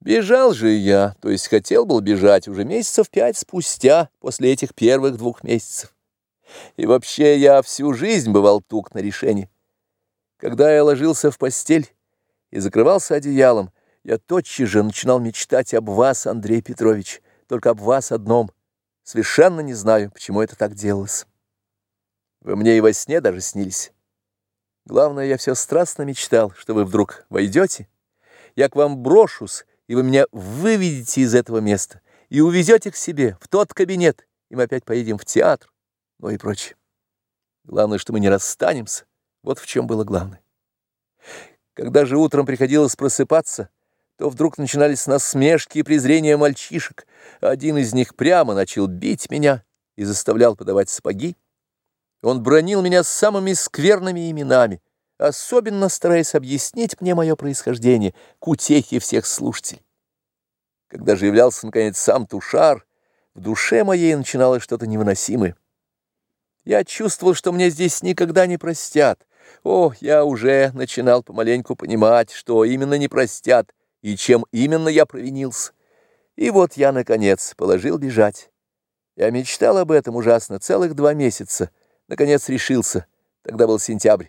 Бежал же я, то есть хотел был бежать уже месяцев пять спустя, после этих первых двух месяцев. И вообще я всю жизнь бывал тук на решение. Когда я ложился в постель и закрывался одеялом, я тотчас же начинал мечтать об вас, Андрей Петрович, только об вас одном. Совершенно не знаю, почему это так делалось. Вы мне и во сне даже снились. Главное, я все страстно мечтал, что вы вдруг войдете, я к вам брошусь, и вы меня выведете из этого места и увезете к себе, в тот кабинет, и мы опять поедем в театр, ну и прочее. Главное, что мы не расстанемся, вот в чем было главное. Когда же утром приходилось просыпаться, то вдруг начинались насмешки и презрения мальчишек. Один из них прямо начал бить меня и заставлял подавать сапоги. Он бронил меня самыми скверными именами, особенно стараясь объяснить мне мое происхождение к утехе всех слушателей. Когда же являлся, наконец, сам Тушар, в душе моей начиналось что-то невыносимое. Я чувствовал, что мне здесь никогда не простят. О, я уже начинал помаленьку понимать, что именно не простят, и чем именно я провинился. И вот я, наконец, положил бежать. Я мечтал об этом ужасно целых два месяца. Наконец решился. Тогда был сентябрь.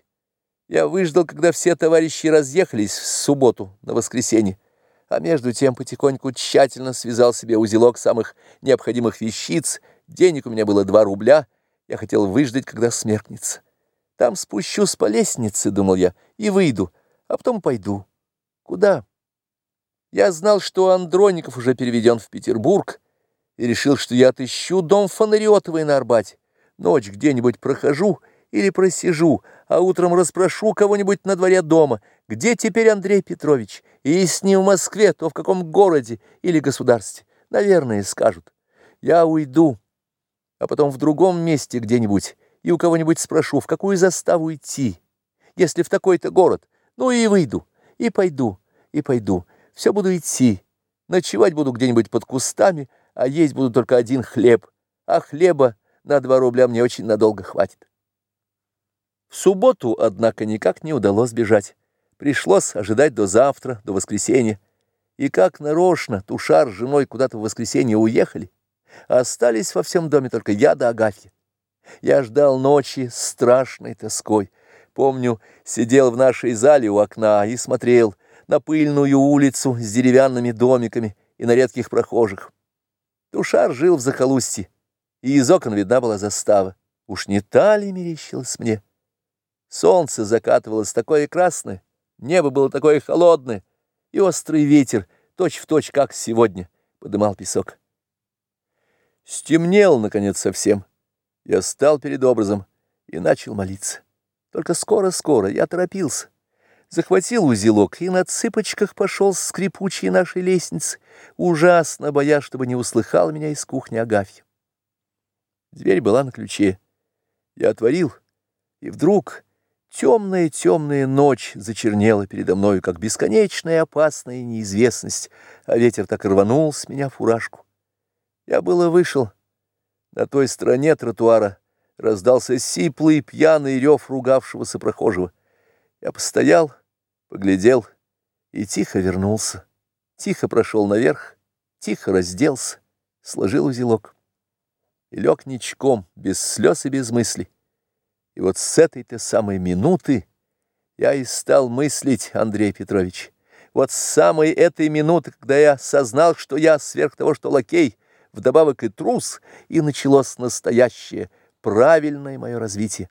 Я выждал, когда все товарищи разъехались в субботу на воскресенье, а между тем потихоньку тщательно связал себе узелок самых необходимых вещиц, денег у меня было два рубля, я хотел выждать, когда смеркнется. Там спущусь по лестнице, думал я, и выйду, а потом пойду. Куда? Я знал, что Андроников уже переведен в Петербург, и решил, что я отыщу дом Фонариотовой на Арбате. Ночь где-нибудь прохожу или просижу, а утром расспрошу кого-нибудь на дворе дома, где теперь Андрей Петрович, и если не в Москве, то в каком городе или государстве. Наверное, скажут. Я уйду, а потом в другом месте где-нибудь, и у кого-нибудь спрошу, в какую заставу идти, если в такой-то город. Ну и выйду, и пойду, и пойду. Все буду идти. Ночевать буду где-нибудь под кустами, а есть буду только один хлеб. А хлеба на два рубля мне очень надолго хватит. В субботу, однако, никак не удалось бежать. Пришлось ожидать до завтра, до воскресенья. И как нарочно Тушар с женой куда-то в воскресенье уехали, остались во всем доме только я да Агафья. Я ждал ночи страшной тоской. Помню, сидел в нашей зале у окна и смотрел на пыльную улицу с деревянными домиками и на редких прохожих. Тушар жил в захолустье, и из окон видна была застава. Уж не та ли мерещилась мне? Солнце закатывалось такое красное, небо было такое холодное, и острый ветер, точь-в-точь, точь, как сегодня, подымал песок. Стемнел, наконец, совсем. Я стал перед образом и начал молиться. Только скоро-скоро я торопился. Захватил узелок и на цыпочках пошел с скрипучей нашей лестницы, ужасно боясь, чтобы не услыхал меня из кухни Агафья. Дверь была на ключе. Я отворил, и вдруг... Темная-темная ночь зачернела передо мною, как бесконечная опасная неизвестность, а ветер так рванул с меня фуражку. Я было вышел. На той стороне тротуара раздался сиплый пьяный рев ругавшегося прохожего. Я постоял, поглядел и тихо вернулся. Тихо прошел наверх, тихо разделся, сложил узелок и лег ничком, без слез и без мыслей. И вот с этой-то самой минуты я и стал мыслить, Андрей Петрович. Вот с самой этой минуты, когда я сознал, что я сверх того, что лакей, вдобавок и трус, и началось настоящее, правильное мое развитие.